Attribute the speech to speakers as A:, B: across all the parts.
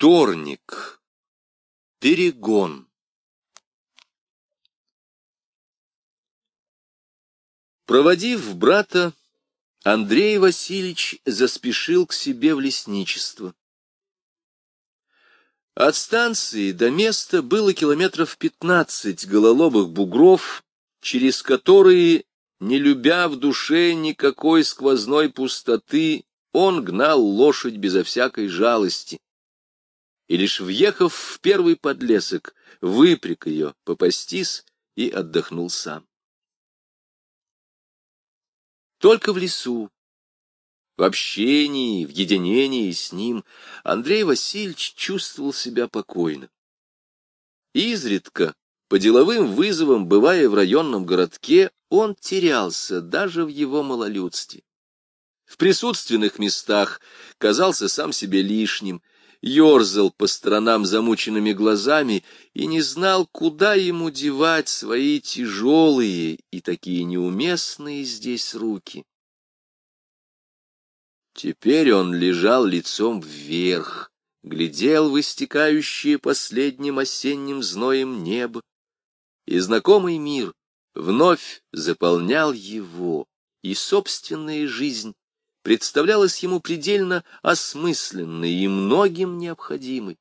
A: Вторник. Перегон. Проводив брата, Андрей Васильевич заспешил к себе в лесничество. От станции до места было километров пятнадцать гололобых бугров, через которые, не любя в душе никакой сквозной пустоты, он гнал лошадь безо всякой жалости и лишь въехав в первый подлесок, выпряг ее, попастись и отдохнул сам. Только в лесу, в общении, в единении с ним Андрей Васильевич чувствовал себя покойно. Изредка, по деловым вызовам, бывая в районном городке, он терялся даже в его малолюдстве. В присутственных местах казался сам себе лишним, ерзал по сторонам замученными глазами и не знал, куда ему девать свои тяжелые и такие неуместные здесь руки. Теперь он лежал лицом вверх, глядел в истекающее последним осенним зноем небо, и знакомый мир вновь заполнял его, и собственная жизнь представлялась ему предельно осмысленной и многим необходимой.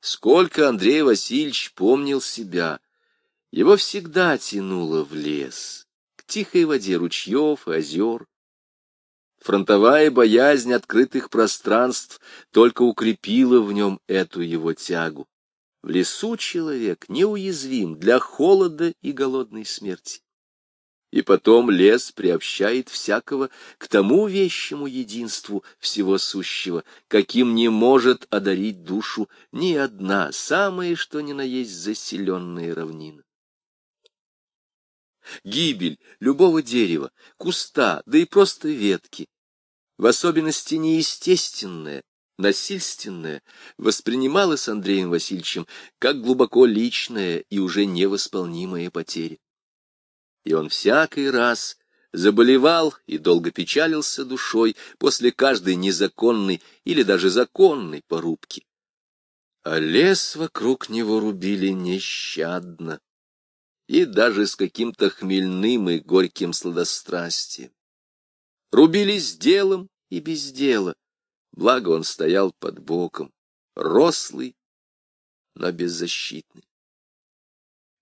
A: Сколько Андрей Васильевич помнил себя, его всегда тянуло в лес, к тихой воде ручьев и озер. Фронтовая боязнь открытых пространств только укрепила в нем эту его тягу. В лесу человек неуязвим для холода и голодной смерти и потом лес приобщает всякого к тому вещему единству всего сущего, каким не может одарить душу ни одна, самая что ни на есть заселенная равнина. Гибель любого дерева, куста, да и просто ветки, в особенности неестественная, насильственная, воспринималась Андреем Васильевичем как глубоко личная и уже невосполнимая потеря и он всякий раз заболевал и долго печалился душой после каждой незаконной или даже законной порубки. А лес вокруг него рубили нещадно и даже с каким-то хмельным и горьким сладострастием. Рубили с делом и без дела, благо он стоял под боком, рослый, но беззащитный.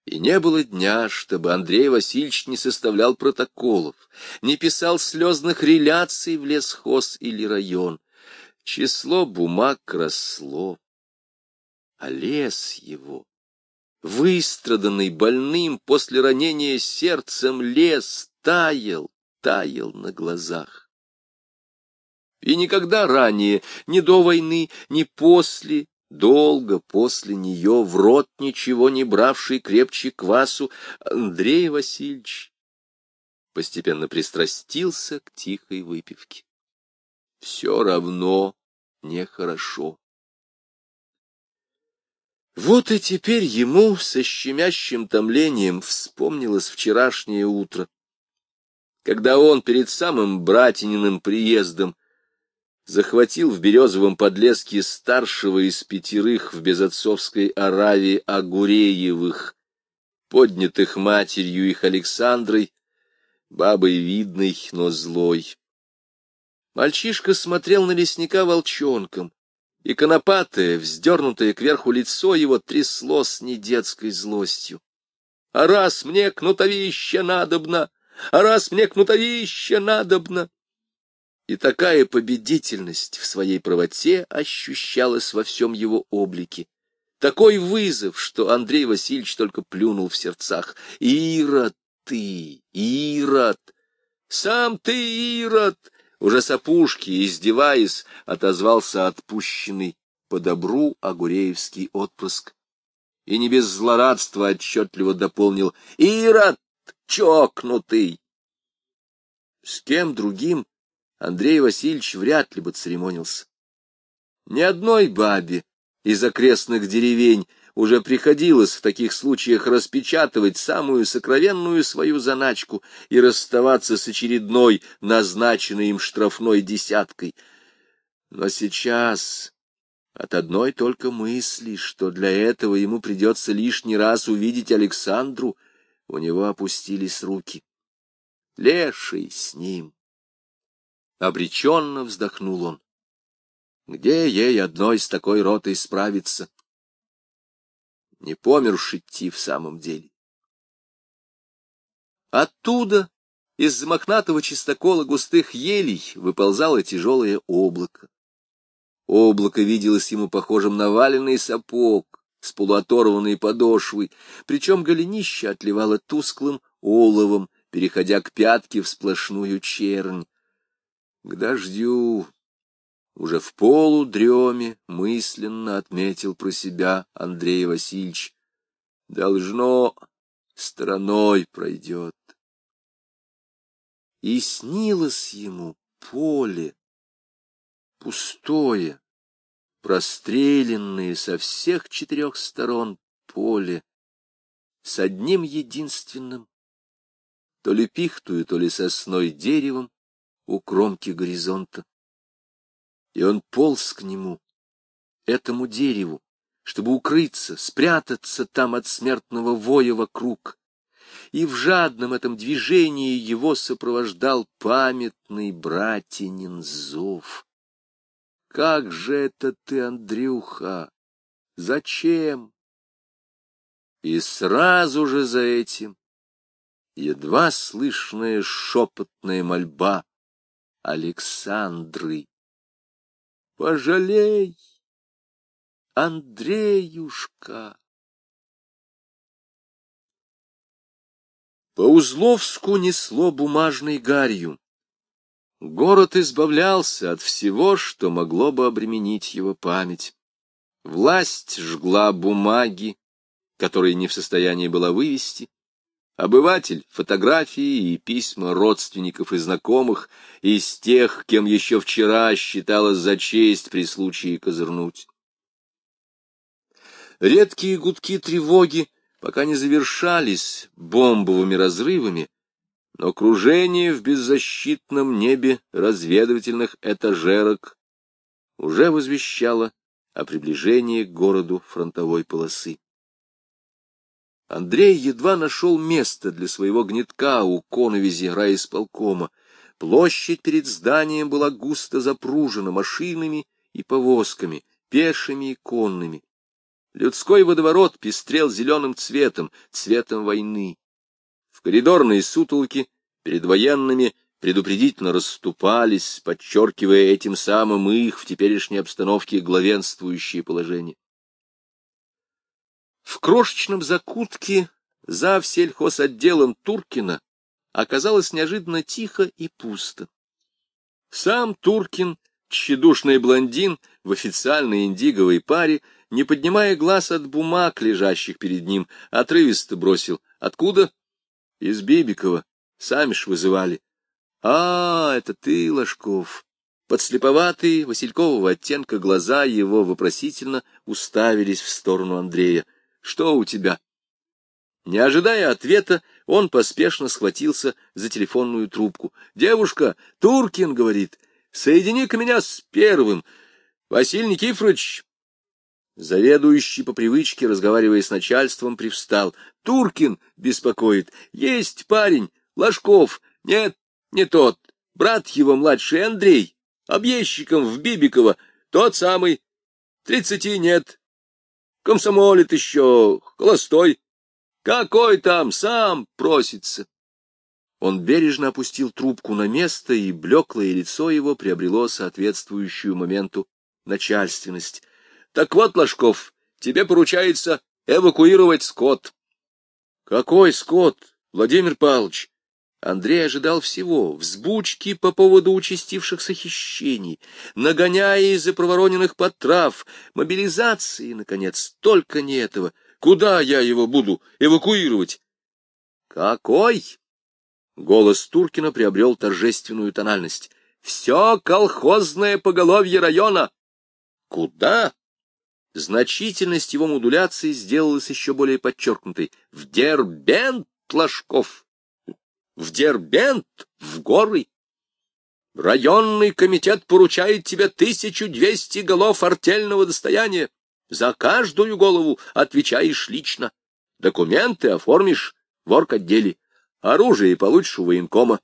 A: И не было дня, чтобы Андрей Васильевич не составлял протоколов, не писал слезных реляций в лесхоз или район. Число бумаг росло, а лес его, выстраданный больным после ранения сердцем лес, таял, таял на глазах. И никогда ранее, ни до войны, ни после, Долго после нее, в рот ничего не бравший крепче квасу, Андрей Васильевич постепенно пристрастился к тихой выпивке. Все равно нехорошо. Вот и теперь ему со щемящим томлением вспомнилось вчерашнее утро, когда он перед самым братининым приездом захватил в березовом подлеске старшего из пятерых в безотцовской Аравии Агуреевых, поднятых матерью их Александрой, бабой видной, но злой. Мальчишка смотрел на лесника волчонком, и конопатое, вздернутое кверху лицо его трясло с недетской злостью. «А раз мне кнутовище надобно! А раз мне кнутовище надобно!» И такая победительность в своей правоте ощущалась во всем его облике. Такой вызов, что Андрей Васильевич только плюнул в сердцах. «Ирод ты! Ирод! Сам ты, Ирод!» Уже с опушки, издеваясь, отозвался отпущенный по добру Агуреевский отпрыск. И не без злорадства отчетливо дополнил «Ирод, чокнутый!» С кем другим Андрей Васильевич вряд ли бы церемонился. Ни одной бабе из окрестных деревень уже приходилось в таких случаях распечатывать самую сокровенную свою заначку и расставаться с очередной, назначенной им штрафной десяткой. Но сейчас от одной только мысли, что для этого ему придется лишний раз увидеть Александру, у него опустились руки. Леший с ним. Обреченно вздохнул он. Где ей одной с такой ротой справиться? Не помершь идти в самом деле. Оттуда, из мохнатого чистокола густых елей, выползало тяжелое облако. Облако виделось ему похожим на валенный сапог с полуоторванной подошвой, причем голенище отливало тусклым оловом, переходя к пятке в сплошную чернь. К дождю, уже в полудреме, мысленно отметил про себя Андрей Васильевич. Должно, стороной пройдет. И снилось ему поле, пустое, простреленное со всех четырех сторон поле, с одним единственным, то ли пихтую, то ли сосной деревом у кромки горизонта. И он полз к нему, этому дереву, чтобы укрыться, спрятаться там от смертного воя вокруг, и в жадном этом движении его сопровождал памятный братинин зов. Как же это ты, Андрюха? Зачем? И сразу же за этим едва слышная шепотная мольба Александры. Пожалей, Андреюшка! По Узловску несло бумажной гарью. Город избавлялся от всего, что могло бы обременить его память. Власть жгла бумаги, которые не в состоянии была вывести. Обыватель — фотографии и письма родственников и знакомых из тех, кем еще вчера считалось за честь при случае козырнуть. Редкие гудки тревоги пока не завершались бомбовыми разрывами, но кружение в беззащитном небе разведывательных этажерок уже возвещало о приближении к городу фронтовой полосы. Андрей едва нашел место для своего гнетка у коновизи райисполкома. Площадь перед зданием была густо запружена машинами и повозками, пешими и конными. Людской водоворот пестрел зеленым цветом, цветом войны. В коридорные сутолки перед военными предупредительно расступались, подчеркивая этим самым их в теперешней обстановке главенствующее положение. В крошечном закутке за сельхозотделом Туркина оказалось неожиданно тихо и пусто. Сам Туркин, тщедушный блондин в официальной индиговой паре, не поднимая глаз от бумаг, лежащих перед ним, отрывисто бросил. Откуда? Из Бибикова. Сами ж вызывали. А, это ты, Ложков. Подслеповатые, василькового оттенка глаза его вопросительно уставились в сторону Андрея. Что у тебя? Не ожидая ответа, он поспешно схватился за телефонную трубку. «Девушка, Туркин, — говорит, — соедини-ка меня с первым. Василий Никифорович, Заведующий по привычке, разговаривая с начальством, привстал. Туркин беспокоит. Есть парень, Ложков. Нет, не тот. Брат его младший Андрей, объездчиком в Бибиково. Тот самый. Тридцати нет. Комсомолит еще, холостой. Какой там, сам просится. Он бережно опустил трубку на место, и блеклое лицо его приобрело соответствующую моменту начальственность. Так вот, Ложков, тебе поручается эвакуировать скот. Какой скот, Владимир Павлович? Андрей ожидал всего, взбучки по поводу участившихся хищений, нагоняя из-за провороненных потрав, мобилизации, наконец, только не этого. Куда я его буду эвакуировать? Какой? Голос Туркина приобрел торжественную тональность. Все колхозное поголовье района. Куда? Значительность его модуляции сделалась еще более подчеркнутой. В Дербент, Ложков! В Дербент! В горы! Районный комитет поручает тебе тысячу двести голов артельного достояния. За каждую голову отвечаешь лично. Документы оформишь в орготделе. Оружие получишь у военкома.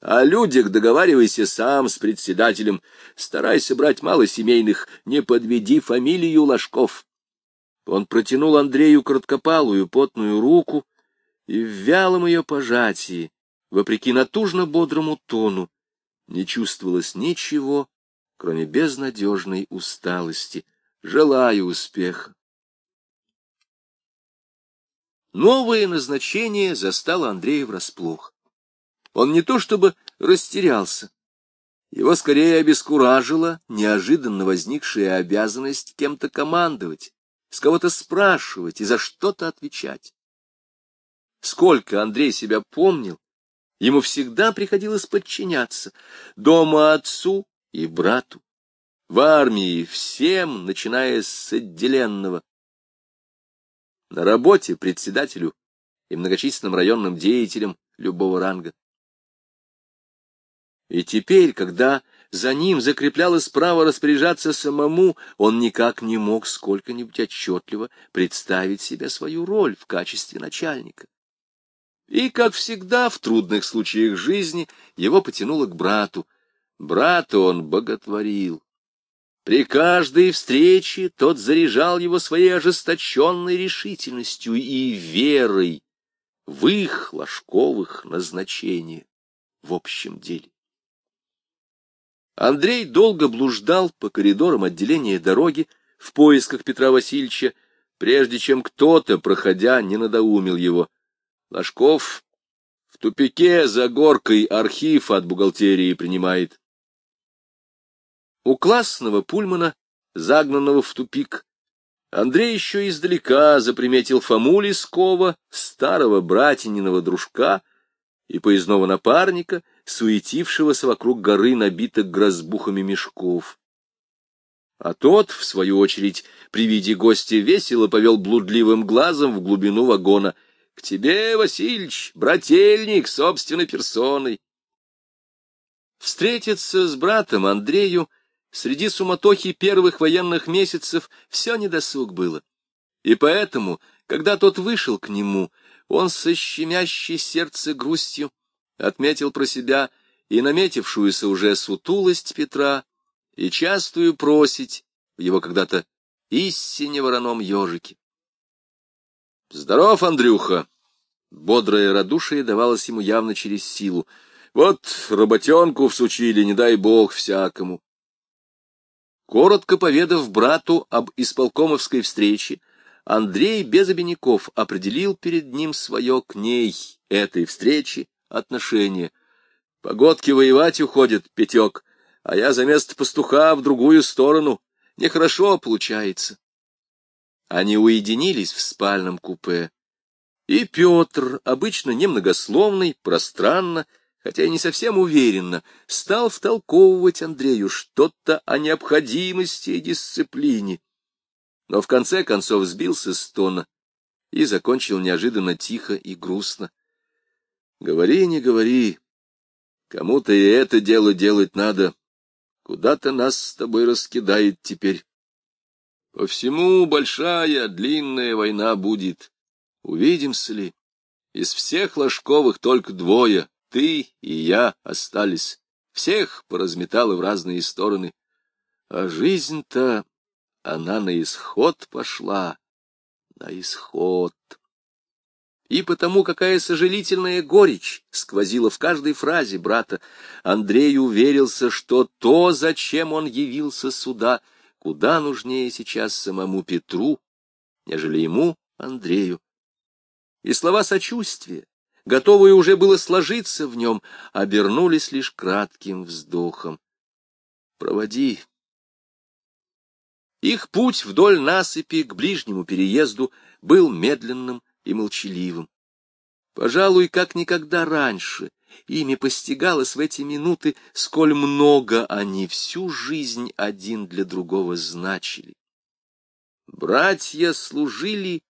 A: О людях договаривайся сам с председателем. Старайся брать мало семейных, не подведи фамилию Ложков. Он протянул Андрею короткопалую потную руку, и в вялом ее пожатии, вопреки натужно бодрому тону, не чувствовалось ничего, кроме безнадежной усталости. Желаю успеха. Новое назначение застало Андрея врасплох. Он не то чтобы растерялся, его скорее обескуражила неожиданно возникшая обязанность кем-то командовать, с кого-то спрашивать и за что-то отвечать. Сколько Андрей себя помнил, ему всегда приходилось подчиняться дома отцу и брату, в армии всем, начиная с отделенного, на работе председателю и многочисленным районным деятелям любого ранга. И теперь, когда за ним закреплялось право распоряжаться самому, он никак не мог сколько-нибудь отчетливо представить себе свою роль в качестве начальника. И, как всегда, в трудных случаях жизни его потянуло к брату. Брата он боготворил. При каждой встрече тот заряжал его своей ожесточенной решительностью и верой в их ложковых назначения в общем деле. Андрей долго блуждал по коридорам отделения дороги в поисках Петра Васильевича, прежде чем кто-то, проходя, не надоумил его. Ложков в тупике за горкой архив от бухгалтерии принимает. У классного пульмана, загнанного в тупик, Андрей еще издалека заприметил Фому Лескова, старого братининого дружка и поездного напарника, суетившегося вокруг горы, набитых грозбухами мешков. А тот, в свою очередь, при виде гостя весело повел блудливым глазом в глубину вагона. — К тебе, Васильич, брательник, собственной персоной. Встретиться с братом Андрею среди суматохи первых военных месяцев все недосуг было. И поэтому, когда тот вышел к нему, он со щемящей сердце грустью отметил про себя и наметившуюся уже сутулость Петра, и частую просить в его когда-то истине вороном ежике. «Здоров, Андрюха!» Бодрое радушие давалось ему явно через силу. «Вот работенку всучили, не дай бог всякому!» Коротко поведав брату об исполкомовской встрече, Андрей без обиняков определил перед ним свое к ней, этой встрече, отношение. Погодки воевать уходит, Пятек, а я за место пастуха в другую сторону. Нехорошо получается. Они уединились в спальном купе. И Петр, обычно немногословный, пространно, хотя и не совсем уверенно, стал втолковывать Андрею что-то о необходимости и дисциплине. Но в конце концов сбился с тона и закончил неожиданно тихо и грустно. Говори, не говори. Кому-то и это дело делать надо. Куда-то нас с тобой раскидает теперь. По всему большая, длинная война будет. Увидимся ли? Из всех ложковых только двое, ты и я, остались. Всех поразметало в разные стороны. А жизнь-то, она на исход пошла, на исход и потому какая сожалительная горечь сквозила в каждой фразе брата, Андрей уверился, что то, зачем он явился сюда, куда нужнее сейчас самому Петру, нежели ему, Андрею. И слова сочувствия, готовые уже было сложиться в нем, обернулись лишь кратким вздохом. «Проводи». Их путь вдоль насыпи к ближнему переезду был медленным, и молчаливым. Пожалуй, как никогда раньше ими постигалось в эти минуты, сколь много они всю жизнь один для другого значили. Братья служили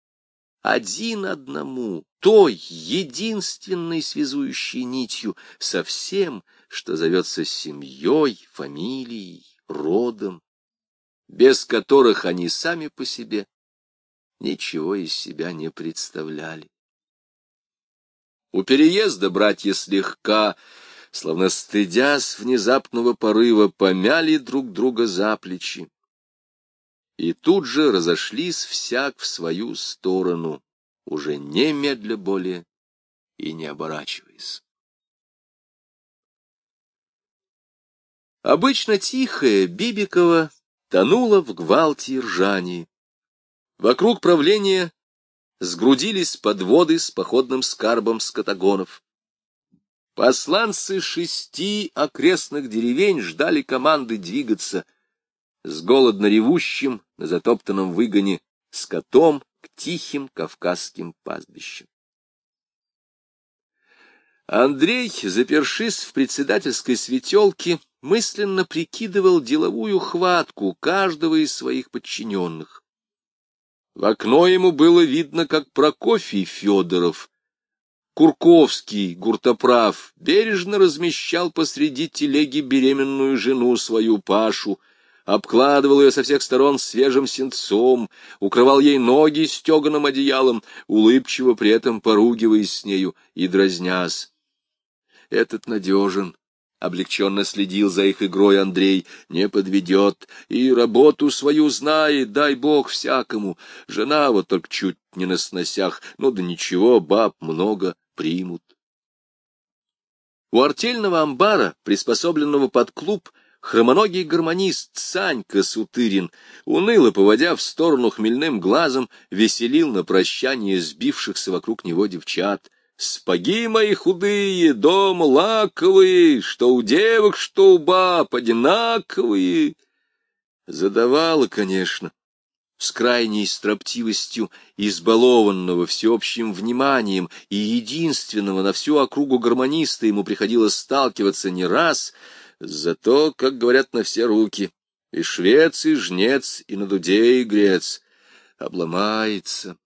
A: один одному, той единственной связующей нитью со всем, что зовется семьей, фамилией, родом, без которых они сами по себе ничего из себя не представляли. У переезда братья слегка, словно стыдясь внезапного порыва, помяли друг друга за плечи. И тут же разошлись всяк в свою сторону, уже немедля более и не оборачиваясь. Обычно тихая Бибикова тонула в гвалте и ржании. Вокруг правления сгрудились подводы с походным скарбом скотагонов. Посланцы шести окрестных деревень ждали команды двигаться с голодно ревущим на затоптанном выгоне скотом к тихим кавказским пастбищам. Андрей, запершись в председательской светелке, мысленно прикидывал деловую хватку каждого из своих подчиненных. В окно ему было видно, как Прокофий Федоров, Курковский, гуртоправ, бережно размещал посреди телеги беременную жену свою Пашу, обкладывал ее со всех сторон свежим сенцом, укрывал ей ноги стеганым одеялом, улыбчиво при этом поругиваясь с нею и дразнясь. Этот надежен, Облегченно следил за их игрой Андрей, не подведет, и работу свою знает, дай бог всякому. Жена вот только чуть не на сносях, ну да ничего, баб много примут. У артельного амбара, приспособленного под клуб, хромоногий гармонист Санька Сутырин, уныло поводя в сторону хмельным глазом, веселил на прощание сбившихся вокруг него девчат — Спаги мои худые, дом лаковые, что у девок, что у баб одинаковые. Задавала, конечно, с крайней строптивостью избалованного всеобщим вниманием и единственного на всю округу гармониста ему приходилось сталкиваться не раз, зато, как говорят, на все руки, и швец, и жнец, и на дуде, и грец, обломается.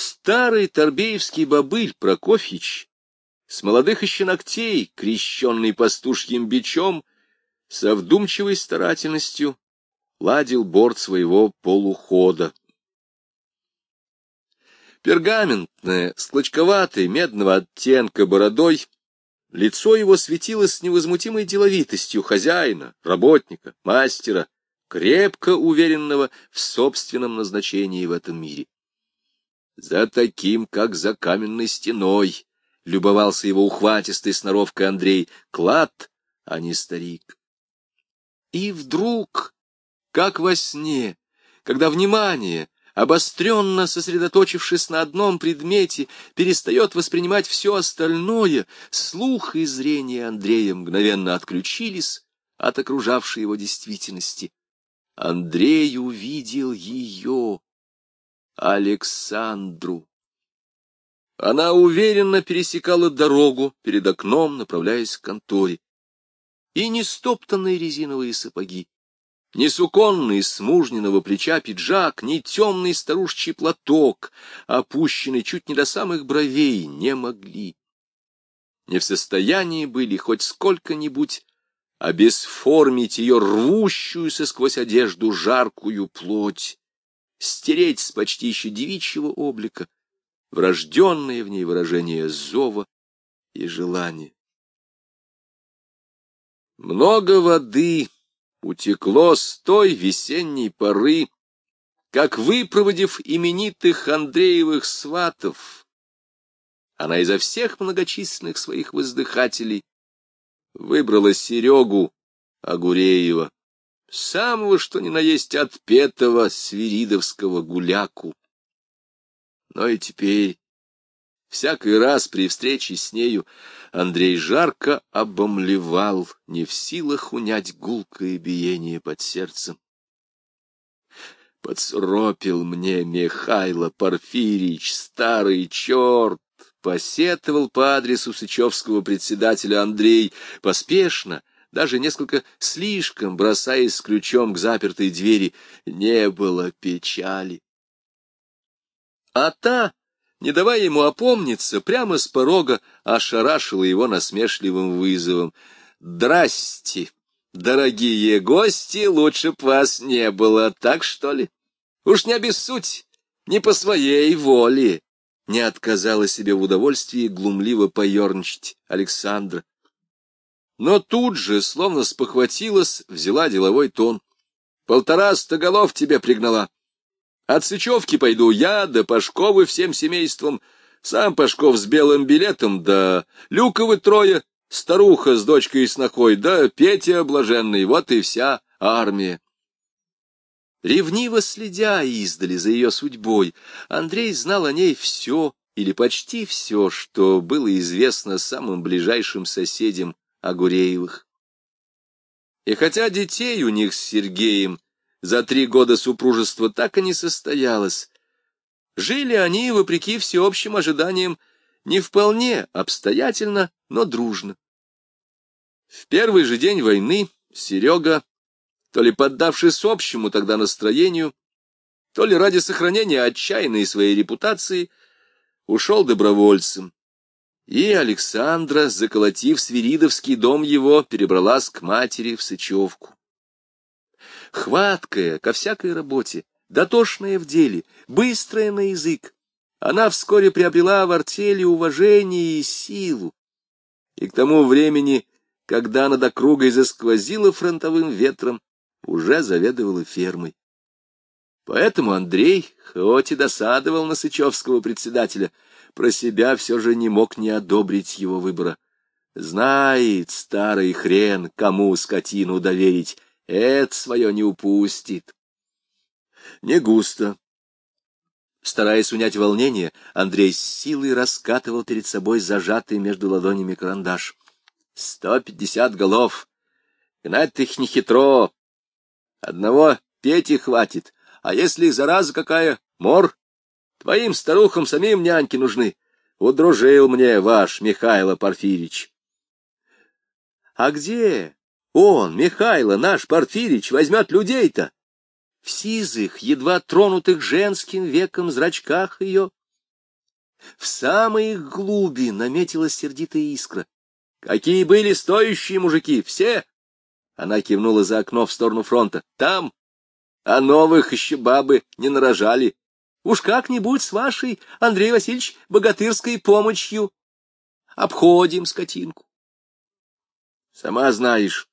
A: Старый торбеевский бобыль Прокофьич, с молодых еще ногтей, крещенный пастушьим бичом, со вдумчивой старательностью ладил борт своего полухода. Пергаментное, с клочковатой, медного оттенка бородой, лицо его светилось с невозмутимой деловитостью хозяина, работника, мастера, крепко уверенного в собственном назначении в этом мире. За таким, как за каменной стеной, любовался его ухватистой сноровкой Андрей, клад, а не старик. И вдруг, как во сне, когда внимание, обостренно сосредоточившись на одном предмете, перестает воспринимать все остальное, слух и зрение Андрея мгновенно отключились от окружавшей его действительности. Андрей увидел ее, Александру. Она уверенно пересекала дорогу перед окном, направляясь к конторе. И не стоптанные резиновые сапоги, ни суконный с мужниного плеча пиджак, ни темный старушечий платок, опущенный чуть не до самых бровей, не могли. Не в состоянии были хоть сколько-нибудь обесформить ее рвущуюся сквозь одежду жаркую плоть стереть с почти еще девичьего облика врожденное в ней выражение зова и желания. Много воды утекло с той весенней поры, как выпроводив именитых Андреевых сватов, она изо всех многочисленных своих воздыхателей выбрала Серегу Агуреева, самого что ни на есть отпетого свиридовского гуляку. Но и теперь, всякий раз при встрече с нею, Андрей жарко обомлевал, не в силах унять гулкое биение под сердцем. Подсропил мне Михайло Порфирич, старый черт, посетовал по адресу Сычевского председателя Андрей, поспешно, даже несколько слишком бросаясь ключом к запертой двери, не было печали. А та не давая ему опомниться, прямо с порога ошарашила его насмешливым вызовом. «Здрасте, дорогие гости, лучше б вас не было, так что ли? Уж не обессудь, не по своей воле!» Не отказала себе в удовольствии глумливо поерничать Александра. Но тут же, словно спохватилась, взяла деловой тон. «Полтораста голов тебе пригнала!» От Сычевки пойду я, да Пашковы всем семейством, сам Пашков с белым билетом, да Люковы трое, старуха с дочкой и снохой, да Петя блаженный, вот и вся армия. Ревниво следя издали за ее судьбой, Андрей знал о ней все или почти все, что было известно самым ближайшим соседям Агуреевых. И хотя детей у них с Сергеем за три года супружества так и не состоялось. Жили они, вопреки всеобщим ожиданиям, не вполне обстоятельно, но дружно. В первый же день войны Серега, то ли поддавшись общему тогда настроению, то ли ради сохранения отчаянной своей репутации, ушел добровольцем. И Александра, заколотив Свиридовский дом его, перебралась к матери в Сычевку хваткая ко всякой работе, дотошная в деле, быстрая на язык. Она вскоре приобрела в артели уважение и силу. И к тому времени, когда над округой засквозила фронтовым ветром, уже заведовала фермой. Поэтому Андрей, хоть и досадовал на Сычевского председателя, про себя все же не мог не одобрить его выбора. Знает старый хрен, кому скотину доверить, это свое не упустит. Не густо. Стараясь унять волнение, Андрей с силой раскатывал перед собой зажатый между ладонями карандаш. Сто пятьдесят голов. Гнать их нехитро. Одного Пети хватит. А если зараза какая, мор? Твоим старухам самим няньки нужны. Удружил мне ваш Михайло Порфирич. — А где? Он, Михайло, наш Порфирич, возьмет людей-то. В сизых, едва тронутых женским веком зрачках ее. В самой глуби наметилась сердитая искра. Какие были стоящие мужики, все! Она кивнула за окно в сторону фронта. Там, а новых еще бабы не нарожали. Уж как-нибудь с вашей, Андрей Васильевич, богатырской помощью обходим скотинку. Сама знаешь,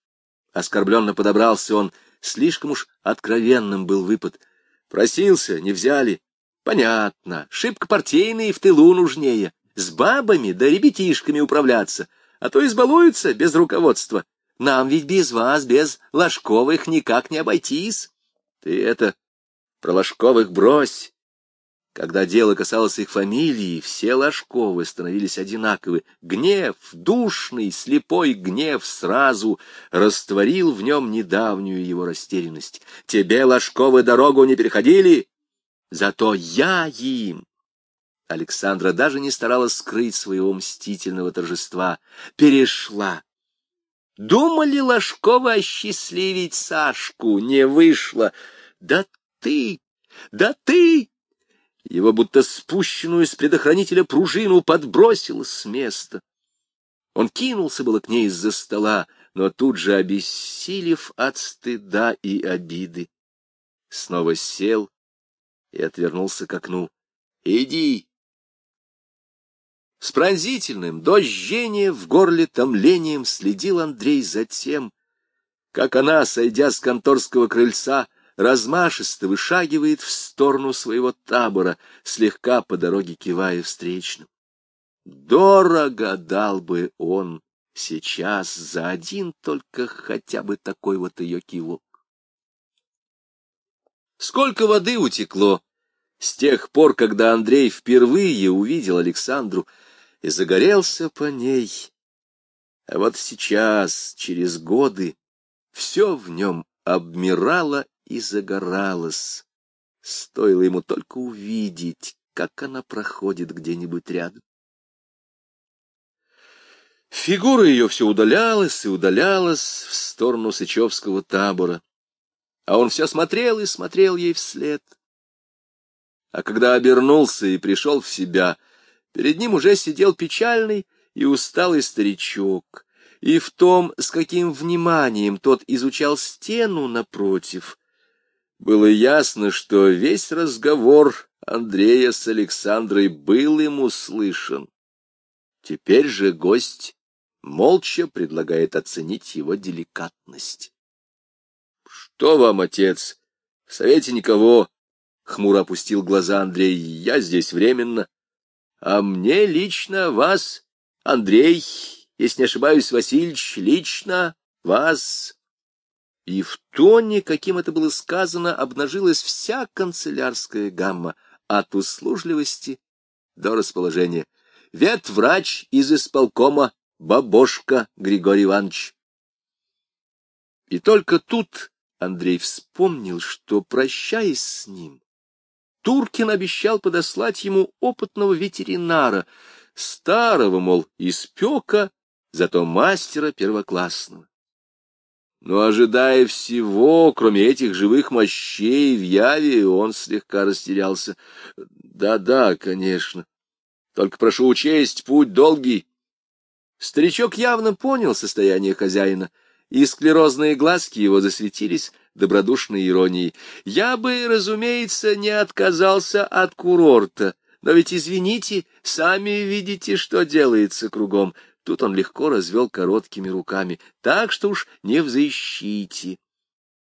A: Оскорбленно подобрался он, слишком уж откровенным был выпад. Просился, не взяли. Понятно, шибко партийные в тылу нужнее. С бабами да ребятишками управляться, а то избалуются без руководства. Нам ведь без вас, без Ложковых, никак не обойтись. Ты это про Ложковых брось. Когда дело касалось их фамилии, все Ложковы становились одинаковы. Гнев, душный, слепой гнев сразу растворил в нем недавнюю его растерянность. Тебе, Ложковы, дорогу не переходили? Зато я им. Александра даже не старалась скрыть своего мстительного торжества. Перешла. Думали Ложковы осчастливить Сашку? Не вышло. Да ты, да ты! Его будто спущенную с предохранителя пружину подбросило с места. Он кинулся было к ней из-за стола, но тут же, обессилев от стыда и обиды, снова сел и отвернулся к окну. «Иди!» С пронзительным, до в горле томлением следил Андрей за тем, как она, сойдя с конторского крыльца, размашисто вышагивает в сторону своего табора, слегка по дороге кивая встречным. Дорого дал бы он сейчас за один только хотя бы такой вот ее кивок. Сколько воды утекло с тех пор, когда Андрей впервые увидел Александру и загорелся по ней. А вот сейчас, через годы, все в нем обмирало и загоралась. Стоило ему только увидеть, как она проходит где-нибудь рядом. Фигура ее все удалялась и удалялась в сторону Сычевского табора, а он все смотрел и смотрел ей вслед. а когда обернулся и пришел в себя, перед ним уже сидел печальный и усталый старичок, и в том, с каким вниманием тот изучал стену напротив, было ясно, что весь разговор Андрея с Александрой был ему слышен. Теперь же гость молча предлагает оценить его деликатность. — Что вам, отец? В совете никого. Хмуро опустил глаза Андрей. Я здесь временно. А мне лично вас, Андрей, если не ошибаюсь, Васильевич, лично вас. И в тоне, каким это было сказано, обнажилась вся канцелярская гамма от услужливости до расположения. Ветврач из исполкома Бабошка Григорий Иванович. И только тут Андрей вспомнил, что, прощаясь с ним, Туркин обещал подослать ему опытного ветеринара, старого, мол, испека, зато мастера первоклассного. Но, ожидая всего, кроме этих живых мощей в яве, он слегка растерялся. Да-да, конечно. Только прошу учесть, путь долгий. Старичок явно понял состояние хозяина, и склерозные глазки его засветились добродушной иронией. Я бы, разумеется, не отказался от курорта, но ведь, извините, сами видите, что делается кругом. Тут он легко развел короткими руками. Так что уж не в защите.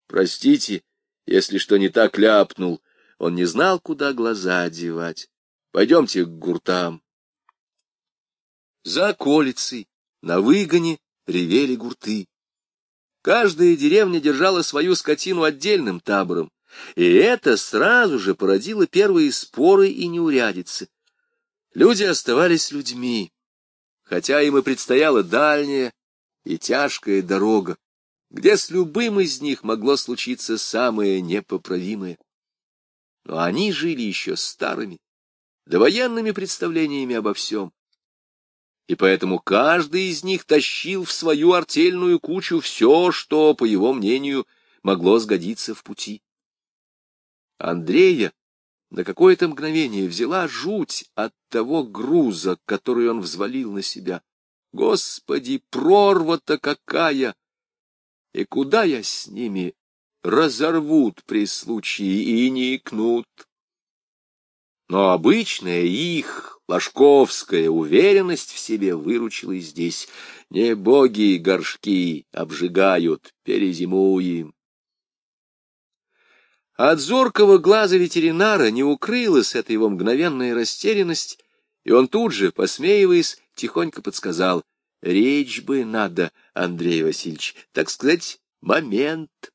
A: Простите, если что не так ляпнул. Он не знал, куда глаза девать. Пойдемте к гуртам. За околицей, на выгоне, ревели гурты. Каждая деревня держала свою скотину отдельным табором, и это сразу же породило первые споры и неурядицы. Люди оставались людьми, хотя им и предстояла дальняя и тяжкая дорога, где с любым из них могло случиться самое непоправимое. Но они жили еще старыми, довоенными представлениями обо всем. И поэтому каждый из них тащил в свою артельную кучу все, что, по его мнению, могло сгодиться в пути. Андрея на какое-то мгновение взяла жуть от того груза, который он взвалил на себя. Господи, прорва-то какая! И куда я с ними? Разорвут при случае и не икнут. Но обычная их, ложковская уверенность в себе выручила здесь. Не боги горшки обжигают, перезимуем. От зоркого глаза ветеринара не укрылась эта его мгновенная растерянность, и он тут же, посмеиваясь, тихонько подсказал, «Речь бы надо, Андрей Васильевич, так сказать, момент».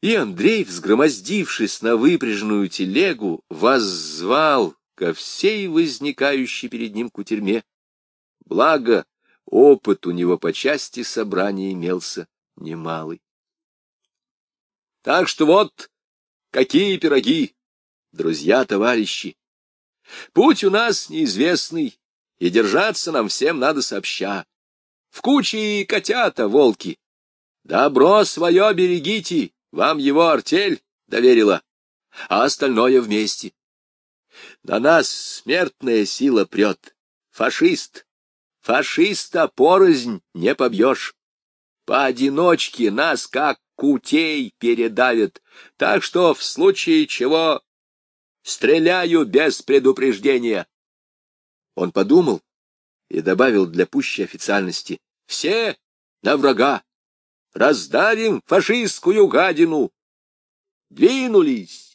A: И Андрей, взгромоздившись на выпряженную телегу, воззвал ко всей возникающей перед ним кутерьме. Благо, опыт у него по части собрания имелся немалый. Так что вот Какие пироги, друзья-товарищи! Путь у нас неизвестный, и держаться нам всем надо сообща. В куче и котята, волки. Добро свое берегите, вам его артель доверила, а остальное вместе. На нас смертная сила прет. Фашист, фашиста порознь не побьешь. Поодиночке нас, как кутей передавит, так что в случае чего стреляю без предупреждения. Он подумал и добавил для пущей официальности. Все на врага! Раздавим фашистскую гадину! Двинулись!